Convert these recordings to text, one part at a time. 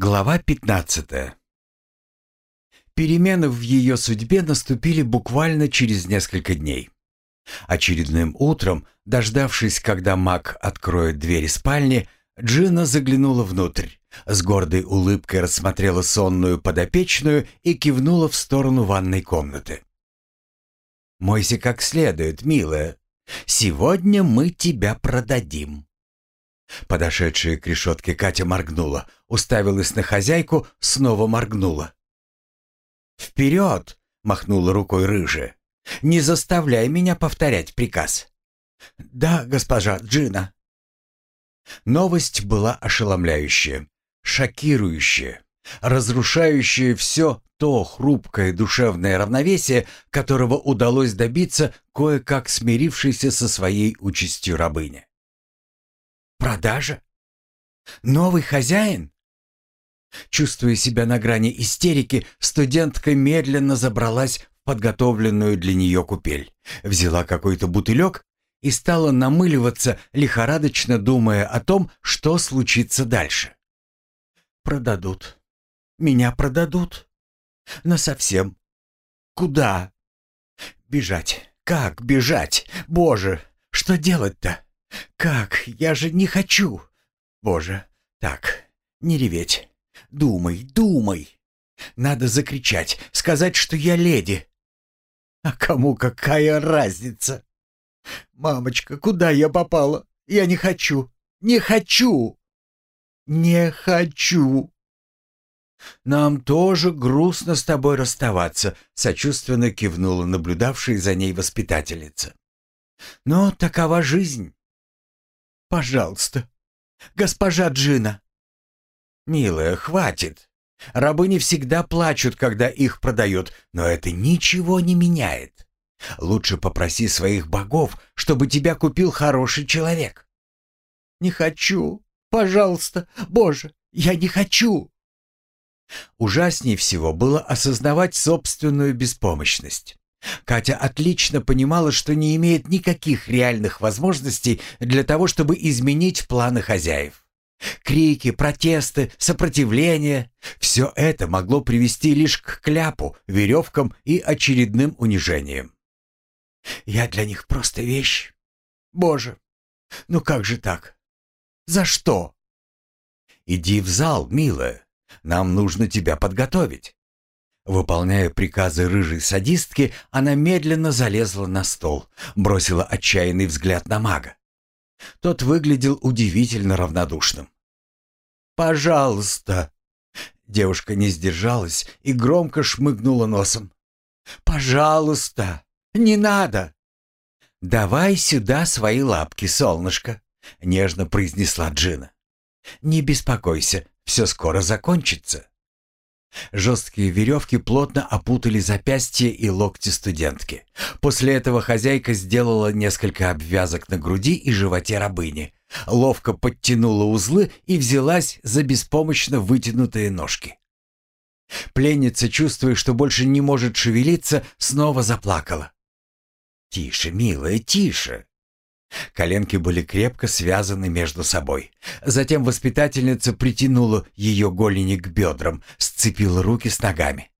Глава 15. Перемены в ее судьбе наступили буквально через несколько дней. Очередным утром, дождавшись, когда маг откроет двери спальни, Джина заглянула внутрь, с гордой улыбкой рассмотрела сонную подопечную и кивнула в сторону ванной комнаты. «Мойся как следует, милая. Сегодня мы тебя продадим». Подошедшая к решетке Катя моргнула, уставилась на хозяйку, снова моргнула. «Вперед!» — махнула рукой рыжая. «Не заставляй меня повторять приказ». «Да, госпожа Джина». Новость была ошеломляющая, шокирующая, разрушающая все то хрупкое душевное равновесие, которого удалось добиться кое-как смирившейся со своей участью рабыне. Продажа? Новый хозяин? Чувствуя себя на грани истерики, студентка медленно забралась в подготовленную для нее купель, взяла какой-то бутылек и стала намыливаться, лихорадочно думая о том, что случится дальше. «Продадут. Меня продадут. Насовсем. Куда? Бежать. Как бежать? Боже, что делать-то?» «Как? Я же не хочу!» «Боже, так, не реветь. Думай, думай. Надо закричать, сказать, что я леди. А кому какая разница? Мамочка, куда я попала? Я не хочу, не хочу, не хочу!» «Нам тоже грустно с тобой расставаться», — сочувственно кивнула наблюдавшая за ней воспитательница. «Но такова жизнь. Пожалуйста, госпожа Джина. Милая, хватит. Рабы не всегда плачут, когда их продают, но это ничего не меняет. Лучше попроси своих богов, чтобы тебя купил хороший человек. Не хочу. Пожалуйста, Боже, я не хочу. Ужаснее всего было осознавать собственную беспомощность. Катя отлично понимала, что не имеет никаких реальных возможностей для того, чтобы изменить планы хозяев. Крики, протесты, сопротивление — все это могло привести лишь к кляпу, веревкам и очередным унижениям. «Я для них просто вещь. Боже, ну как же так? За что?» «Иди в зал, милая. Нам нужно тебя подготовить». Выполняя приказы рыжей садистки, она медленно залезла на стол, бросила отчаянный взгляд на мага. Тот выглядел удивительно равнодушным. «Пожалуйста!» Девушка не сдержалась и громко шмыгнула носом. «Пожалуйста! Не надо!» «Давай сюда свои лапки, солнышко!» — нежно произнесла Джина. «Не беспокойся, все скоро закончится». Жесткие веревки плотно опутали запястья и локти студентки. После этого хозяйка сделала несколько обвязок на груди и животе рабыни, ловко подтянула узлы и взялась за беспомощно вытянутые ножки. Пленница, чувствуя, что больше не может шевелиться, снова заплакала. «Тише, милая, тише!» Коленки были крепко связаны между собой. Затем воспитательница притянула ее голени к бедрам, сцепила руки с ногами.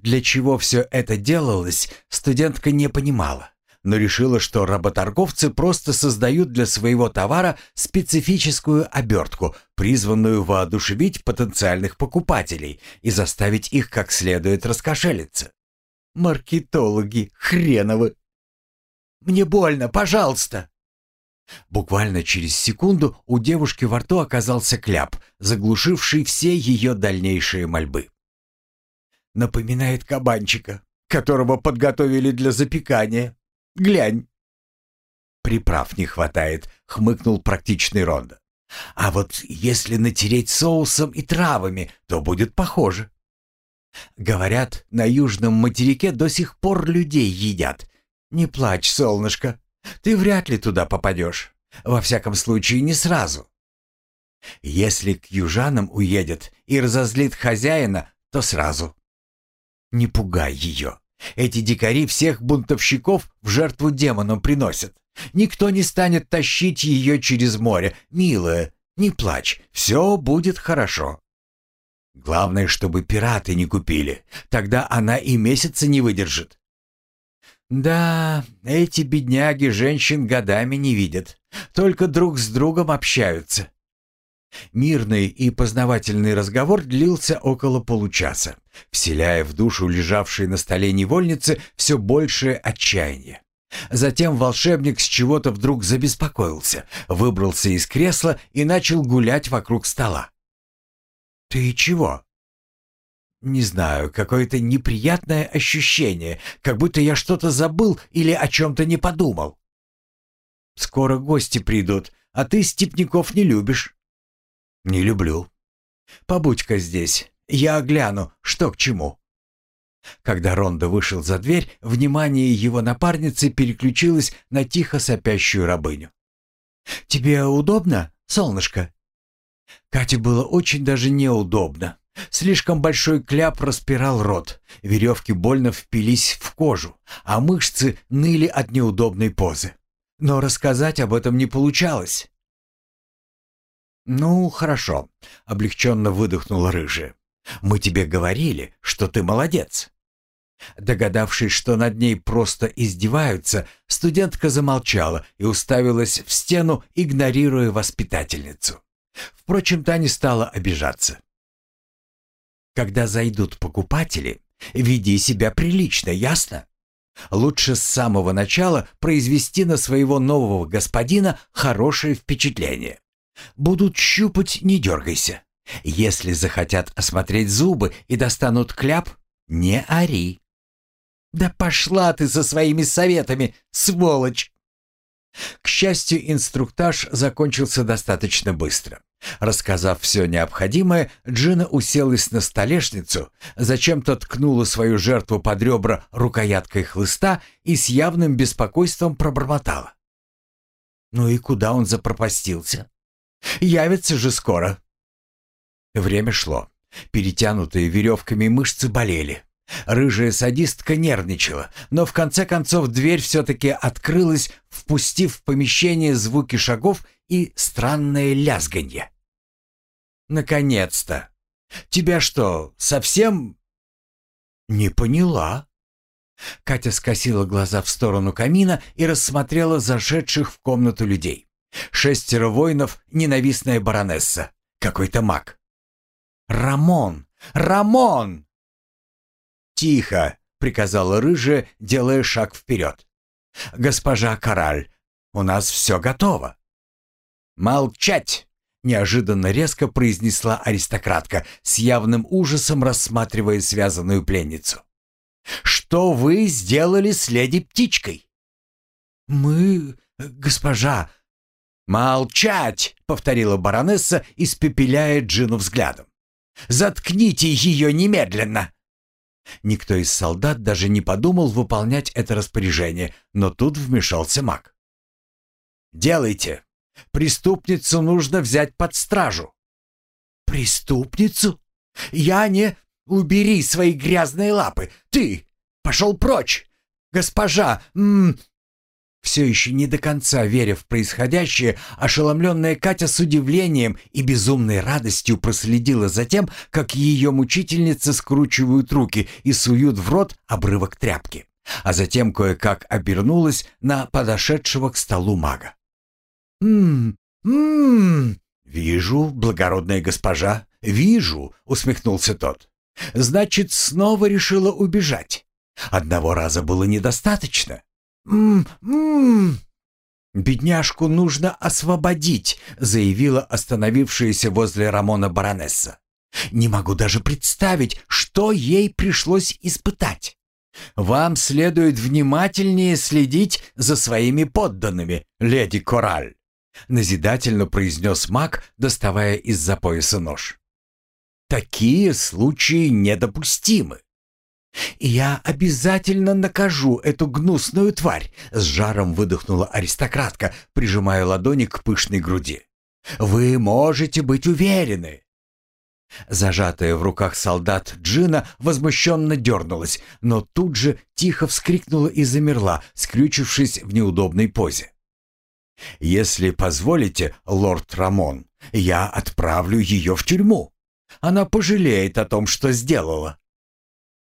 Для чего все это делалось, студентка не понимала, но решила, что работорговцы просто создают для своего товара специфическую обертку, призванную воодушевить потенциальных покупателей и заставить их как следует раскошелиться. Маркетологи хреновы! Мне больно, пожалуйста!» Буквально через секунду у девушки во рту оказался кляп, заглушивший все ее дальнейшие мольбы. «Напоминает кабанчика, которого подготовили для запекания. Глянь!» «Приправ не хватает», — хмыкнул практичный Ронда. «А вот если натереть соусом и травами, то будет похоже». Говорят, на южном материке до сих пор людей едят, «Не плачь, солнышко. Ты вряд ли туда попадешь. Во всяком случае, не сразу. Если к южанам уедет и разозлит хозяина, то сразу. Не пугай ее. Эти дикари всех бунтовщиков в жертву демонам приносят. Никто не станет тащить ее через море. Милая, не плачь, все будет хорошо. Главное, чтобы пираты не купили. Тогда она и месяца не выдержит. Да, эти бедняги женщин годами не видят. Только друг с другом общаются. Мирный и познавательный разговор длился около получаса, вселяя в душу лежавшей на столе невольницы все большее отчаяние. Затем волшебник с чего-то вдруг забеспокоился, выбрался из кресла и начал гулять вокруг стола. «Ты чего?» «Не знаю, какое-то неприятное ощущение, как будто я что-то забыл или о чем-то не подумал». «Скоро гости придут, а ты степняков не любишь». «Не люблю. Побудь-ка здесь, я огляну, что к чему». Когда Рондо вышел за дверь, внимание его напарницы переключилось на тихо сопящую рабыню. «Тебе удобно, солнышко?» Кате было очень даже неудобно. Слишком большой кляп распирал рот, веревки больно впились в кожу, а мышцы ныли от неудобной позы. Но рассказать об этом не получалось. «Ну, хорошо», — облегченно выдохнула рыжая. «Мы тебе говорили, что ты молодец». Догадавшись, что над ней просто издеваются, студентка замолчала и уставилась в стену, игнорируя воспитательницу. Впрочем, та не стала обижаться. «Когда зайдут покупатели, веди себя прилично, ясно? Лучше с самого начала произвести на своего нового господина хорошее впечатление. Будут щупать, не дергайся. Если захотят осмотреть зубы и достанут кляп, не ори. «Да пошла ты со своими советами, сволочь!» К счастью, инструктаж закончился достаточно быстро. Рассказав все необходимое, Джина уселась на столешницу, зачем-то ткнула свою жертву под ребра рукояткой хлыста и с явным беспокойством пробормотала. «Ну и куда он запропастился?» Явится же скоро. Время шло. Перетянутые веревками мышцы болели. Рыжая садистка нервничала, но в конце концов дверь все-таки открылась, впустив в помещение звуки шагов и странное лязганье. «Наконец-то! Тебя что, совсем...» «Не поняла». Катя скосила глаза в сторону камина и рассмотрела зашедших в комнату людей. Шестеро воинов, ненавистная баронесса, какой-то маг. «Рамон! Рамон!» «Тихо!» — приказала рыжая, делая шаг вперед. «Госпожа Кораль, у нас все готово!» «Молчать!» — неожиданно резко произнесла аристократка, с явным ужасом рассматривая связанную пленницу. «Что вы сделали с леди-птичкой?» «Мы, госпожа, «Молчать!» — повторила баронесса, испепеляя Джину взглядом. «Заткните ее немедленно!» Никто из солдат даже не подумал выполнять это распоряжение, но тут вмешался маг. «Делайте! Преступницу нужно взять под стражу!» «Преступницу? Я не... Убери свои грязные лапы! Ты! Пошел прочь! Госпожа... М -м, все еще не до конца веря в происходящее, ошеломленная Катя с удивлением и безумной радостью проследила за тем, как ее мучительницы скручивают руки и суют в рот обрывок тряпки, а затем кое-как обернулась на подошедшего к столу мага. «М-м-м!» «Вижу, благородная госпожа, вижу», — усмехнулся тот. «Значит, снова решила убежать. Одного раза было недостаточно. «М-м-м!» «Бедняжку нужно освободить», — заявила остановившаяся возле Рамона баронесса. «Не могу даже представить, что ей пришлось испытать. Вам следует внимательнее следить за своими подданными, леди Кораль», — назидательно произнес маг, доставая из-за пояса нож. «Такие случаи недопустимы. «Я обязательно накажу эту гнусную тварь!» — с жаром выдохнула аристократка, прижимая ладони к пышной груди. «Вы можете быть уверены!» Зажатая в руках солдат Джина возмущенно дернулась, но тут же тихо вскрикнула и замерла, скрючившись в неудобной позе. «Если позволите, лорд Рамон, я отправлю ее в тюрьму. Она пожалеет о том, что сделала».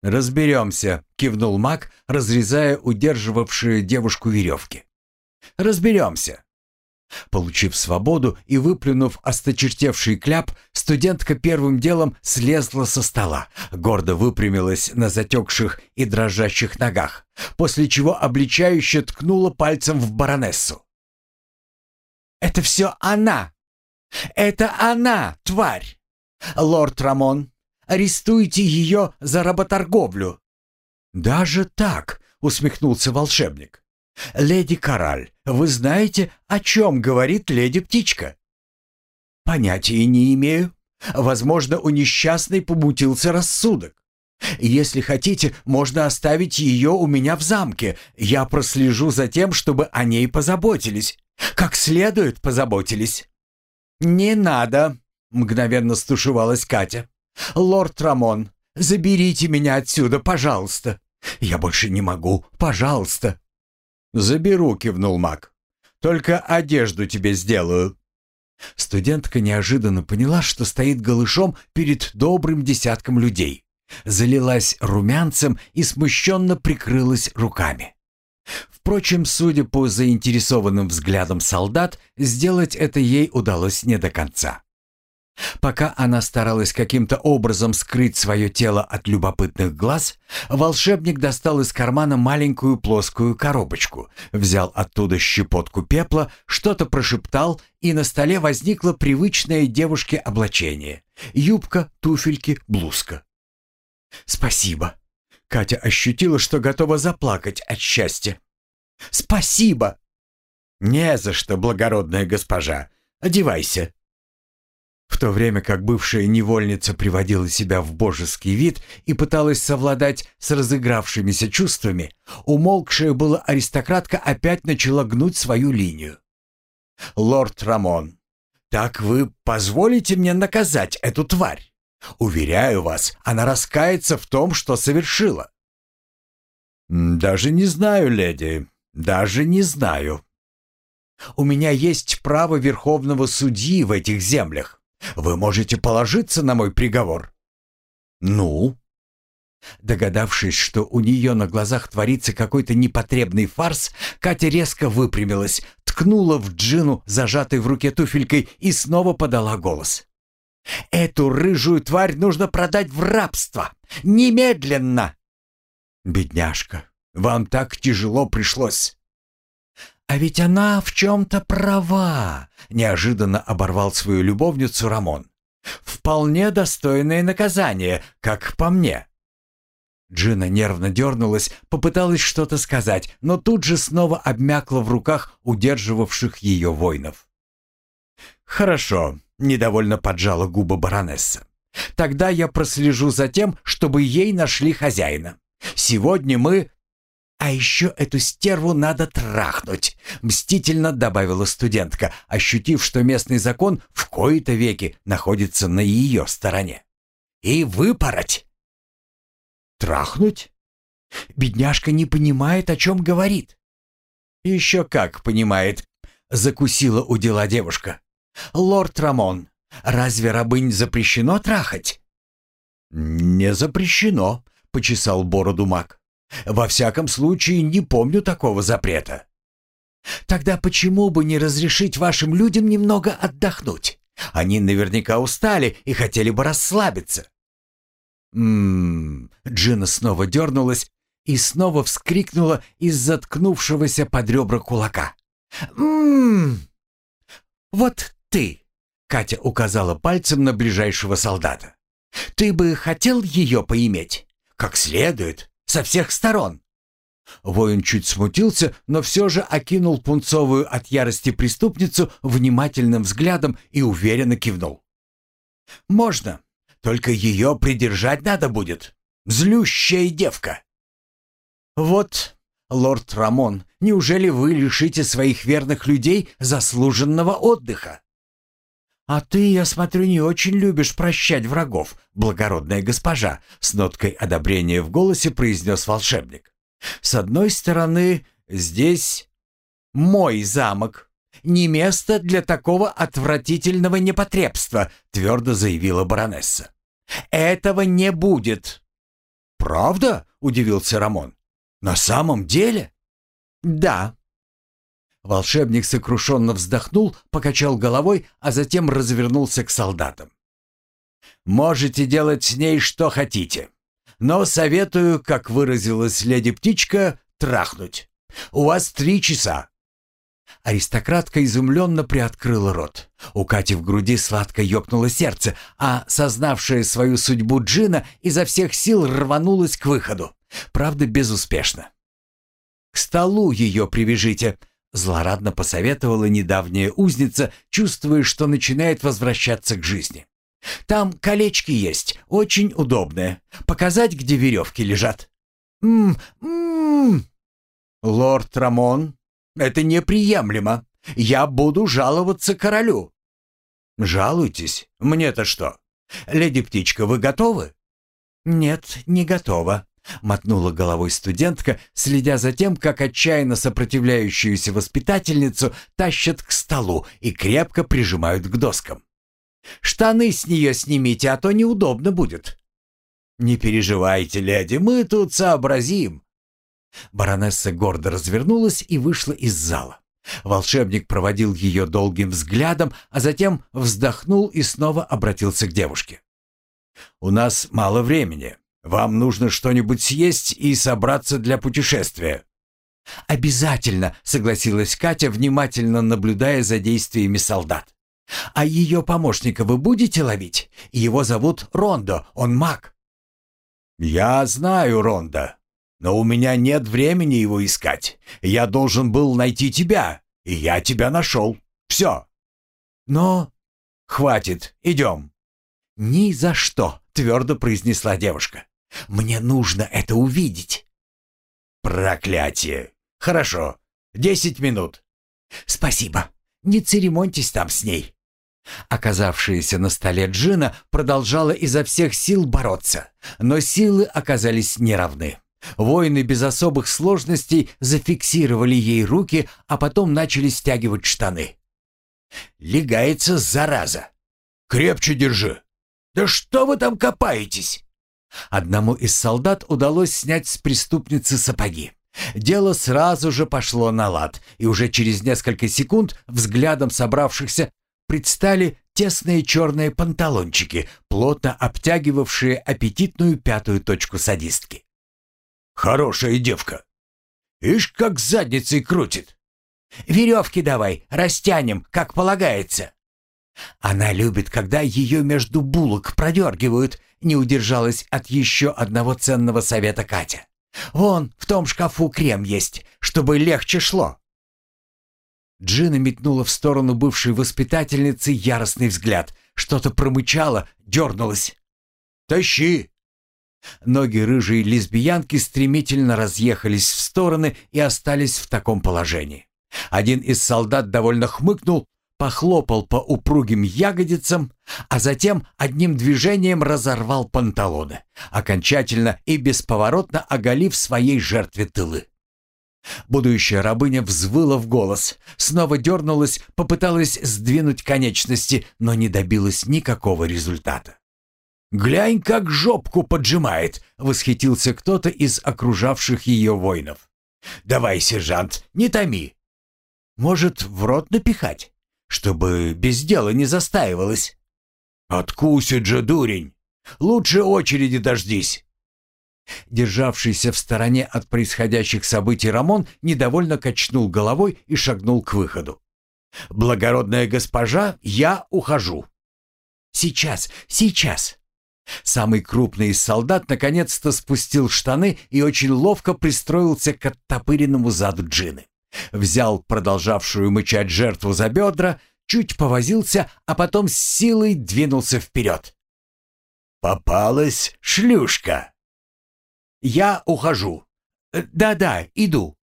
«Разберемся», — кивнул маг, разрезая удерживавшие девушку веревки. «Разберемся». Получив свободу и выплюнув осточертевший кляп, студентка первым делом слезла со стола, гордо выпрямилась на затекших и дрожащих ногах, после чего обличающе ткнула пальцем в баронессу. «Это все она! Это она, тварь! Лорд Рамон, арестуйте ее за работорговлю!» «Даже так?» — усмехнулся волшебник. «Леди Кораль, вы знаете, о чем говорит леди-птичка?» «Понятия не имею. Возможно, у несчастной помутился рассудок. Если хотите, можно оставить ее у меня в замке. Я прослежу за тем, чтобы о ней позаботились. Как следует позаботились». «Не надо», — мгновенно стушевалась Катя. «Лорд Рамон, заберите меня отсюда, пожалуйста. Я больше не могу, пожалуйста». «Заберу», — кивнул маг. «Только одежду тебе сделаю». Студентка неожиданно поняла, что стоит голышом перед добрым десятком людей. Залилась румянцем и смущенно прикрылась руками. Впрочем, судя по заинтересованным взглядам солдат, сделать это ей удалось не до конца. Пока она старалась каким-то образом скрыть свое тело от любопытных глаз, волшебник достал из кармана маленькую плоскую коробочку, взял оттуда щепотку пепла, что-то прошептал, и на столе возникло привычное девушке облачение — юбка, туфельки, блузка. «Спасибо!» Катя ощутила, что готова заплакать от счастья. «Спасибо!» «Не за что, благородная госпожа. Одевайся!» В то время как бывшая невольница приводила себя в божеский вид и пыталась совладать с разыгравшимися чувствами, умолкшая была аристократка опять начала гнуть свою линию. «Лорд Рамон, так вы позволите мне наказать эту тварь? Уверяю вас, она раскается в том, что совершила». «Даже не знаю, леди, даже не знаю», у меня есть право верховного судьи в этих землях. Вы можете положиться на мой приговор». «Ну?» Догадавшись, что у нее на глазах творится какой-то непотребный фарс, Катя резко выпрямилась, ткнула в Джину, зажатой в руке туфелькой, и снова подала голос. «Эту рыжую тварь нужно продать в рабство! Немедленно!» «Бедняжка, вам так тяжело пришлось!» «А ведь она в чем-то права», — неожиданно оборвал свою любовницу Рамон. «Вполне достойное наказание, как по мне». Джина нервно дернулась, попыталась что-то сказать, но тут же снова обмякла в руках удерживавших ее воинов. «Хорошо», — недовольно поджала губы баронесса. «Тогда я прослежу за тем, чтобы ей нашли хозяина. Сегодня мы «А еще эту стерву надо трахнуть», — мстительно добавила студентка, ощутив, что местный закон в кои-то веки находится на ее стороне. «И выпороть». «Трахнуть?» Бедняжка не понимает, о чем говорит. «Еще как понимает», — закусила у дела девушка. «Лорд Рамон, разве рабынь запрещено трахать?» «Не запрещено», — почесал бороду маг. Во всяком случае, не помню такого запрета. Тогда почему бы не разрешить вашим людям немного отдохнуть? Они наверняка устали и хотели бы расслабиться. Ммм, Джина снова дернулась и снова вскрикнула из заткнувшегося под ребра кулака. Ммм, вот ты, Катя указала пальцем на ближайшего солдата. Ты бы хотел ее поиметь? Как следует, со всех сторон. Воин чуть смутился, но все же окинул пунцовую от ярости преступницу внимательным взглядом и уверенно кивнул. «Можно, только ее придержать надо будет. Злющая девка!» «Вот, лорд Рамон, неужели вы лишите своих верных людей заслуженного отдыха?» «А ты, я смотрю, не очень любишь прощать врагов, благородная госпожа», с ноткой одобрения в голосе произнес волшебник. «С одной стороны, здесь мой замок, не место для такого отвратительного непотребства», твердо заявила баронесса. «Этого не будет». «Правда?» — удивился Рамон. «На самом деле?» «Да». Волшебник сокрушенно вздохнул, покачал головой, а затем развернулся к солдатам. «Можете делать с ней что хотите, но советую, как выразилась леди-птичка, трахнуть. У вас три часа». Аристократка изумленно приоткрыла рот. У Кати в груди сладко ёкнуло сердце, а сознавшая свою судьбу Джина изо всех сил рванулась к выходу. Правда, безуспешно. «К столу ее привяжите», — злорадно посоветовала недавняя узница, чувствуя, что начинает возвращаться к жизни. «Там колечки есть, очень удобные. Показать, где веревки лежат?» «М-м-м!» «Лорд Рамон, это неприемлемо. Я буду жаловаться королю». «Жалуйтесь. Мне-то что? Леди Птичка, вы готовы?» «Нет, не готова», — мотнула головой студентка, следя за тем, как отчаянно сопротивляющуюся воспитательницу тащат к столу и крепко прижимают к доскам. «Штаны с нее снимите, а то неудобно будет». «Не переживайте, леди, мы тут сообразим», Баронесса гордо развернулась и вышла из зала. Волшебник проводил ее долгим взглядом, а затем вздохнул и снова обратился к девушке. «У нас мало времени. Вам нужно что-нибудь съесть и собраться для путешествия». «Обязательно», — согласилась Катя, внимательно наблюдая за действиями солдат. «А ее помощника вы будете ловить? Его зовут Рондо, он маг». «Я знаю Рондо», но у меня нет времени его искать. Я должен был найти тебя, и я тебя нашел. Все. Но... Хватит, идем. Ни за что, твердо произнесла девушка. Мне нужно это увидеть. Проклятие. Хорошо. Десять минут. Спасибо. Не церемоньтесь там с ней. Оказавшаяся на столе Джина продолжала изо всех сил бороться, но силы оказались неравны. Воины без особых сложностей зафиксировали ей руки, а потом начали стягивать штаны. «Легается, зараза! Крепче держи! Да что вы там копаетесь?» Одному из солдат удалось снять с преступницы сапоги. Дело сразу же пошло на лад, и уже через несколько секунд взглядом собравшихся предстали тесные черные панталончики, плотно обтягивавшие аппетитную пятую точку садистки. Хорошая девка. Ишь, как задницей крутит. Веревки давай, растянем, как полагается. Она любит, когда ее между булок продергивают, не удержалась от еще одного ценного совета Катя. Вон, в том шкафу крем есть, чтобы легче шло. Джина метнула в сторону бывшей воспитательницы яростный взгляд. Что-то промычало, дернулась. «Тащи!» Ноги рыжей лесбиянки стремительно разъехались в стороны и остались в таком положении. Один из солдат довольно хмыкнул, похлопал по упругим ягодицам, а затем одним движением разорвал панталоны, окончательно и бесповоротно оголив своей жертве тылы. Будущая рабыня взвыла в голос, снова дернулась, попыталась сдвинуть конечности, но не добилась никакого результата. «Глянь, как жопку поджимает!» — восхитился кто-то из окружавших ее воинов. «Давай, сержант, не томи!» «Может, в рот напихать, чтобы без дела не застаивалось?» «Откусит же, дурень! Лучше очереди дождись!» Державшийся в стороне от происходящих событий Рамон недовольно качнул головой и шагнул к выходу. «Благородная госпожа, я ухожу!» «Сейчас, сейчас!» Самый крупный из солдат наконец-то спустил штаны и очень ловко пристроился к оттопыренному заду Джины. Взял продолжавшую мычать жертву за бедра, чуть повозился, а потом с силой двинулся вперед. «Попалась шлюшка!» «Я ухожу. Да-да, иду».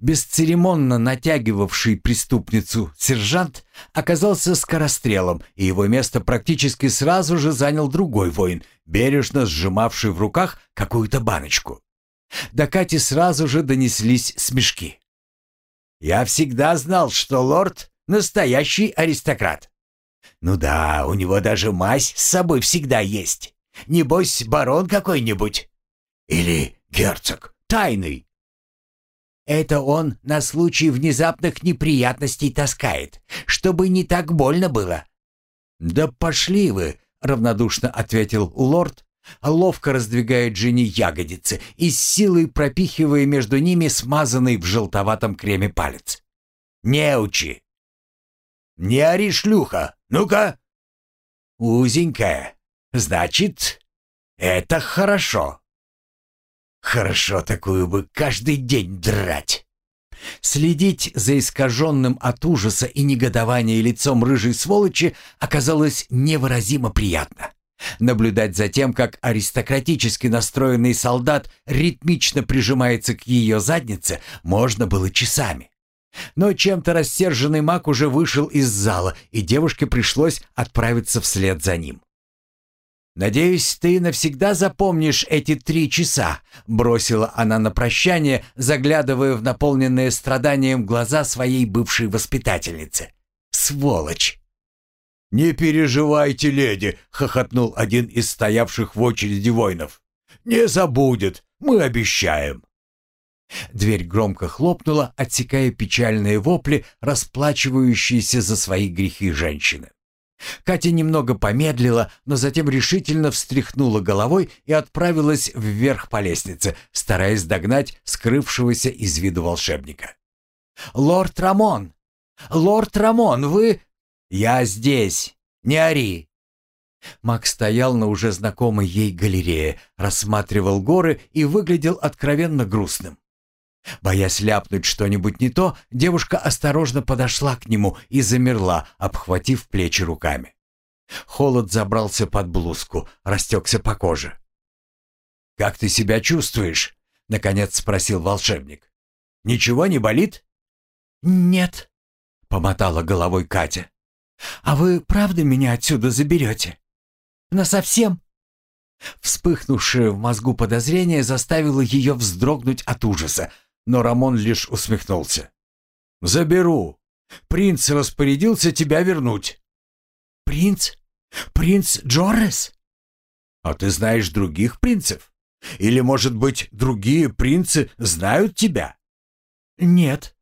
Бесцеремонно натягивавший преступницу сержант оказался скорострелом, и его место практически сразу же занял другой воин, бережно сжимавший в руках какую-то баночку. До Кати сразу же донеслись смешки. «Я всегда знал, что лорд настоящий аристократ. Ну да, у него даже мазь с собой всегда есть. Небось, барон какой-нибудь. Или герцог, тайный. Это он на случай внезапных неприятностей таскает, чтобы не так больно было. Да пошли вы, равнодушно ответил лорд, ловко раздвигая Джинни ягодицы и с силой пропихивая между ними смазанный в желтоватом креме палец. «Не учи!» «Не ори, шлюха! Ну-ка!» «Узенькая. Значит, это хорошо!» «Хорошо такую бы каждый день драть!» Следить за искаженным от ужаса и негодования лицом рыжей сволочи оказалось невыразимо приятно. Наблюдать за тем, как аристократически настроенный солдат ритмично прижимается к ее заднице, можно было часами. Но чем-то рассерженный маг уже вышел из зала, и девушке пришлось отправиться вслед за ним. «Надеюсь, ты навсегда запомнишь эти три часа», — бросила она на прощание, заглядывая в наполненные страданием глаза своей бывшей воспитательницы. «Сволочь!» «Не переживайте, леди!» — хохотнул один из стоявших в очереди воинов. «Не забудет, мы обещаем!» Дверь громко хлопнула, отсекая печальные вопли, расплачивающиеся за свои грехи женщины. Катя немного помедлила, но затем решительно встряхнула головой и отправилась вверх по лестнице, стараясь догнать скрывшегося из виду волшебника. «Лорд Рамон! Лорд Рамон, вы...» «Я здесь! Не ори!» Макс стоял на уже знакомой ей галерее, рассматривал горы и выглядел откровенно грустным. Боясь ляпнуть что-нибудь не то, девушка осторожно подошла к нему и замерла, обхватив плечи руками. Холод забрался под блузку, растекся по коже. «Как ты себя чувствуешь?» — наконец спросил волшебник. «Ничего не болит?» «Нет», — помотала головой Катя. «А вы правда меня отсюда заберете? Насовсем?» Вспыхнувшее в мозгу подозрение заставило ее вздрогнуть от ужаса, но Рамон лишь усмехнулся. «Заберу. Принц распорядился тебя вернуть». «Принц? Принц Джоррес?» «А ты знаешь других принцев? Или, может быть, другие принцы знают тебя?» «Нет»,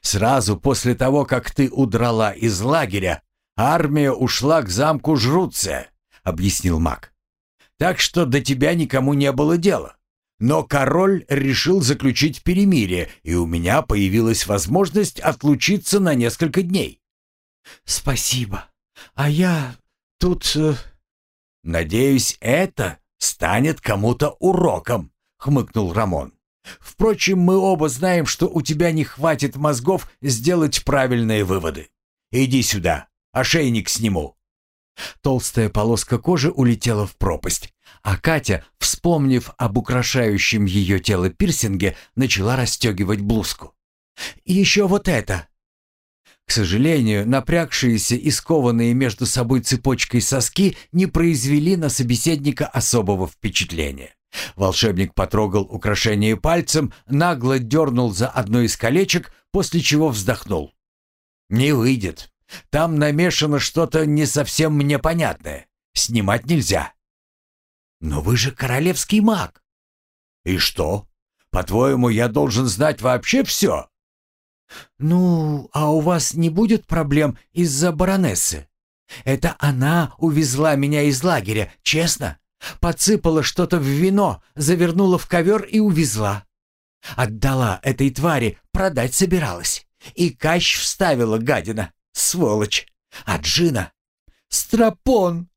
Сразу после того, как ты удрала из лагеря, армия ушла к замку Жруция, объяснил маг. Так что до тебя никому не было дела. Но король решил заключить перемирие, и у меня появилась возможность отлучиться на несколько дней. Спасибо. А я тут... Э... Надеюсь, это станет кому-то уроком, хмыкнул Рамон. Впрочем, мы оба знаем, что у тебя не хватит мозгов сделать правильные выводы. Иди сюда, ошейник сниму». Толстая полоска кожи улетела в пропасть, а Катя, вспомнив об украшающем ее тело пирсинге, начала расстегивать блузку. «И еще вот это!» К сожалению, напрягшиеся и скованные между собой цепочкой соски не произвели на собеседника особого впечатления. Волшебник потрогал украшение пальцем, нагло дернул за одно из колечек, после чего вздохнул. «Не выйдет. Там намешано что-то не совсем мне понятное. Снимать нельзя». «Но вы же королевский маг». «И что? По-твоему, я должен знать вообще все?» «Ну, а у вас не будет проблем из-за баронессы? Это она увезла меня из лагеря, честно?» Подсыпала что-то в вино, завернула в ковер и увезла. Отдала этой твари, продать собиралась. И кащ вставила гадина, сволочь. А Джина — стропон.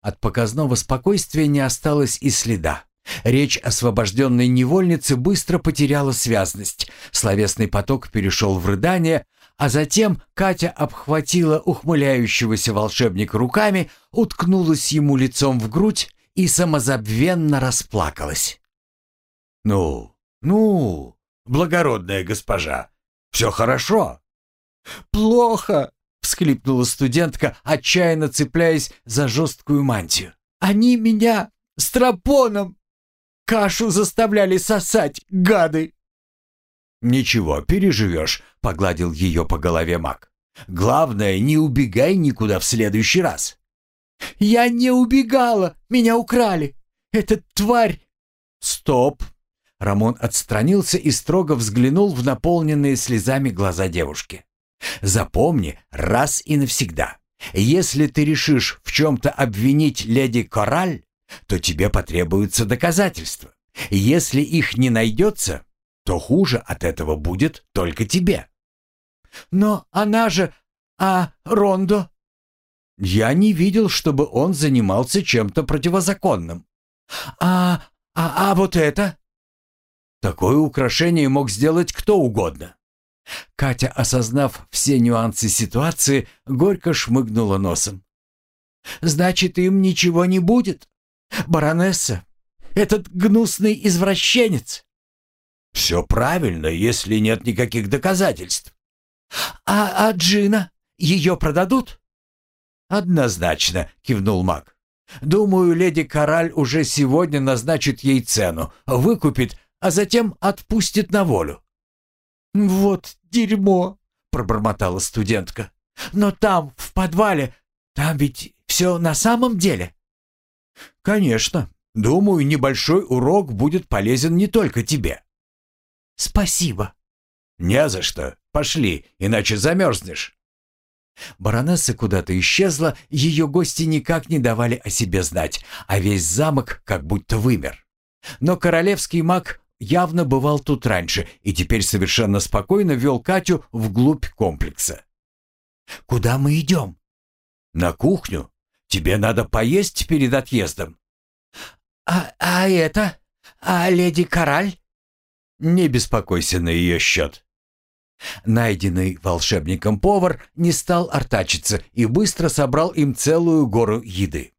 От показного спокойствия не осталось и следа. Речь освобожденной невольницы быстро потеряла связность. Словесный поток перешел в рыдание, а затем Катя обхватила ухмыляющегося волшебника руками, уткнулась ему лицом в грудь и самозабвенно расплакалась. «Ну, ну, благородная госпожа, все хорошо?» «Плохо!» — всхлипнула студентка, отчаянно цепляясь за жесткую мантию. «Они меня с тропоном кашу заставляли сосать, гады!» «Ничего, переживешь», — погладил ее по голове маг. Главное, не убегай никуда в следующий раз». «Я не убегала! Меня украли! Эта тварь!» «Стоп!» Рамон отстранился и строго взглянул в наполненные слезами глаза девушки. «Запомни раз и навсегда. Если ты решишь в чем-то обвинить леди Кораль, то тебе потребуются доказательства. Если их не найдется, то хуже от этого будет только тебе». «Но она же... А Рондо?» «Я не видел, чтобы он занимался чем-то противозаконным». «А... а... а вот это?» Такое украшение мог сделать кто угодно. Катя, осознав все нюансы ситуации, горько шмыгнула носом. «Значит, им ничего не будет? Баронесса, этот гнусный извращенец!» «Все правильно, если нет никаких доказательств». «А, а Джина? Ее продадут?» «Однозначно», — кивнул маг. «Думаю, леди Кораль уже сегодня назначит ей цену, выкупит а затем отпустит на волю. «Вот дерьмо!» — пробормотала студентка. «Но там, в подвале, там ведь все на самом деле?» «Конечно. Думаю, небольшой урок будет полезен не только тебе». «Спасибо». «Не за что. Пошли, иначе замерзнешь». Баронесса куда-то исчезла, ее гости никак не давали о себе знать, а весь замок как будто вымер. Но королевский маг явно бывал тут раньше и теперь совершенно спокойно вел Катю вглубь комплекса. «Куда мы идем?» «На кухню. Тебе надо поесть перед отъездом». «А, а это? А леди Кораль?» «Не беспокойся на ее счет». Найденный волшебником повар не стал артачиться и быстро собрал им целую гору еды.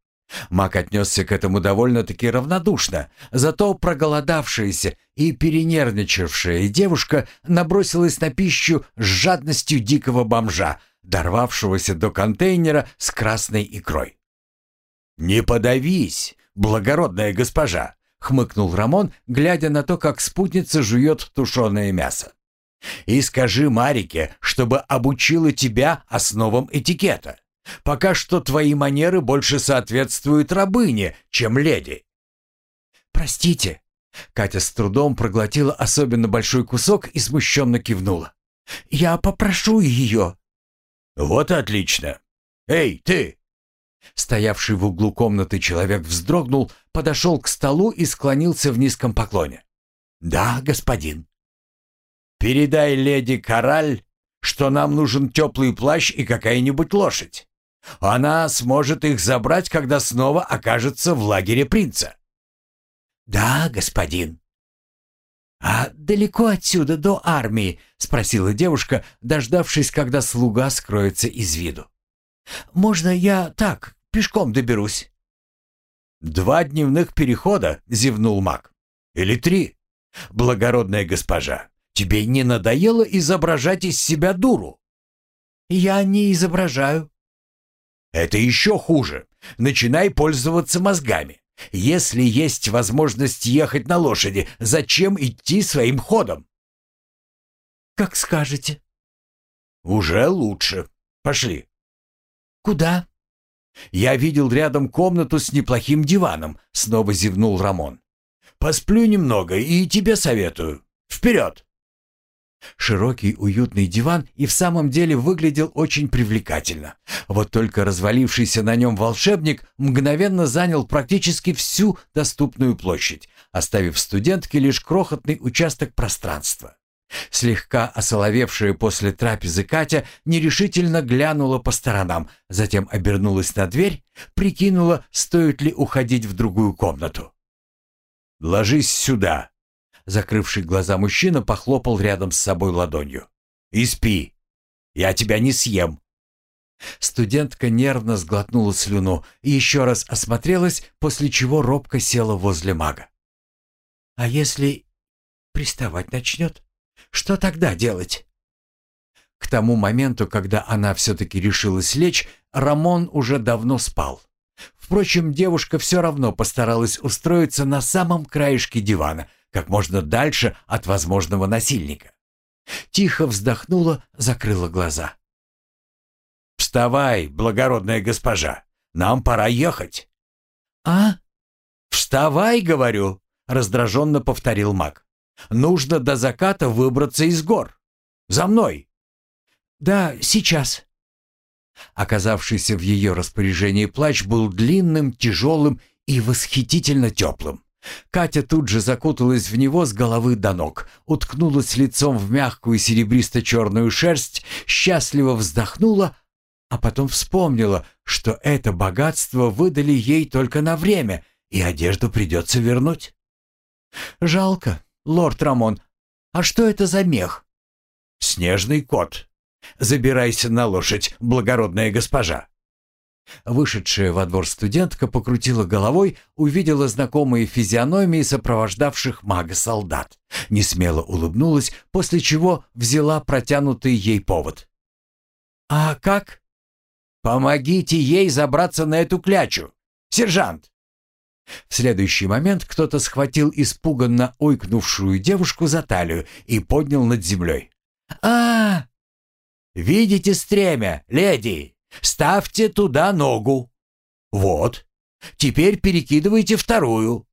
Мак отнесся к этому довольно-таки равнодушно, зато проголодавшаяся и перенервничавшая девушка набросилась на пищу с жадностью дикого бомжа, дорвавшегося до контейнера с красной икрой. «Не подавись, благородная госпожа!» — хмыкнул Рамон, глядя на то, как спутница жует тушеное мясо. «И скажи Марике, чтобы обучила тебя основам этикета. Пока что твои манеры больше соответствуют рабыне, чем леди». «Простите». Катя с трудом проглотила особенно большой кусок и смущенно кивнула. «Я попрошу ее». «Вот отлично. Эй, ты!» Стоявший в углу комнаты человек вздрогнул, подошел к столу и склонился в низком поклоне. «Да, господин». «Передай леди Кораль, что нам нужен теплый плащ и какая-нибудь лошадь. Она сможет их забрать, когда снова окажется в лагере принца». «Да, господин». «А далеко отсюда до армии?» — спросила девушка, дождавшись, когда слуга скроется из виду. «Можно я так, пешком доберусь?» «Два дневных перехода», — зевнул маг. «Или три. Благородная госпожа, тебе не надоело изображать из себя дуру?» «Я не изображаю», это еще хуже. Начинай пользоваться мозгами. Если есть возможность ехать на лошади, зачем идти своим ходом? Как скажете. Уже лучше. Пошли. Куда? Я видел рядом комнату с неплохим диваном, снова зевнул Рамон. Посплю немного и тебе советую. Вперед! Широкий уютный диван и в самом деле выглядел очень привлекательно. Вот только развалившийся на нем волшебник мгновенно занял практически всю доступную площадь, оставив студентке лишь крохотный участок пространства. Слегка осоловевшая после трапезы Катя нерешительно глянула по сторонам, затем обернулась на дверь, прикинула, стоит ли уходить в другую комнату. «Ложись сюда», Закрывший глаза мужчина похлопал рядом с собой ладонью. «И спи! Я тебя не съем!» Студентка нервно сглотнула слюну и еще раз осмотрелась, после чего робко села возле мага. «А если приставать начнет? Что тогда делать?» К тому моменту, когда она все-таки решилась лечь, Рамон уже давно спал. Впрочем, девушка все равно постаралась устроиться на самом краешке дивана, как можно дальше от возможного насильника. Тихо вздохнула, закрыла глаза. «Вставай, благородная госпожа, нам пора ехать». «А?» «Вставай, говорю», — раздраженно повторил маг. «Нужно до заката выбраться из гор. За мной!» «Да, сейчас». Оказавшийся в ее распоряжении плащ был длинным, тяжелым и восхитительно теплым. Катя тут же закуталась в него с головы до ног, уткнулась лицом в мягкую серебристо-черную шерсть, счастливо вздохнула, а потом вспомнила, что это богатство выдали ей только на время, и одежду придется вернуть. «Жалко, лорд Рамон. А что это за мех?» «Снежный кот. Забирайся на лошадь, благородная госпожа». Вышедшая во двор студентка покрутила головой, увидела знакомые физиономии сопровождавших мага-солдат. Несмело улыбнулась, после чего взяла протянутый ей повод. «А как?» «Помогите ей забраться на эту клячу! Сержант!» В следующий момент кто-то схватил испуганно ойкнувшую девушку за талию и поднял над землей. а, -а, -а! Видите стремя, леди? Ставьте туда ногу. Вот. Теперь перекидывайте вторую.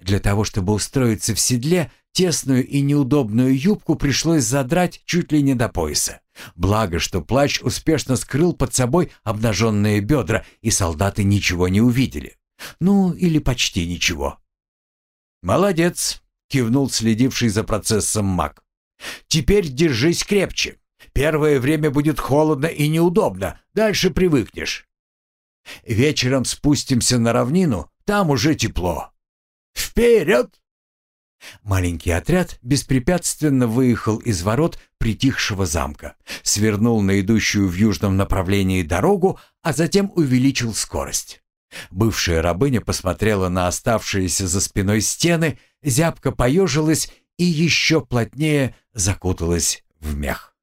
Для того, чтобы устроиться в седле, тесную и неудобную юбку пришлось задрать чуть ли не до пояса. Благо, что плащ успешно скрыл под собой обнаженные бедра, и солдаты ничего не увидели. Ну, или почти ничего. «Молодец!» — кивнул следивший за процессом маг. «Теперь держись крепче. Первое время будет холодно и неудобно, дальше привыкнешь. Вечером спустимся на равнину, там уже тепло. Вперед!» Маленький отряд беспрепятственно выехал из ворот притихшего замка, свернул на идущую в южном направлении дорогу, а затем увеличил скорость. Бывшая рабыня посмотрела на оставшиеся за спиной стены, зябко поежилась и еще плотнее закуталась в мех.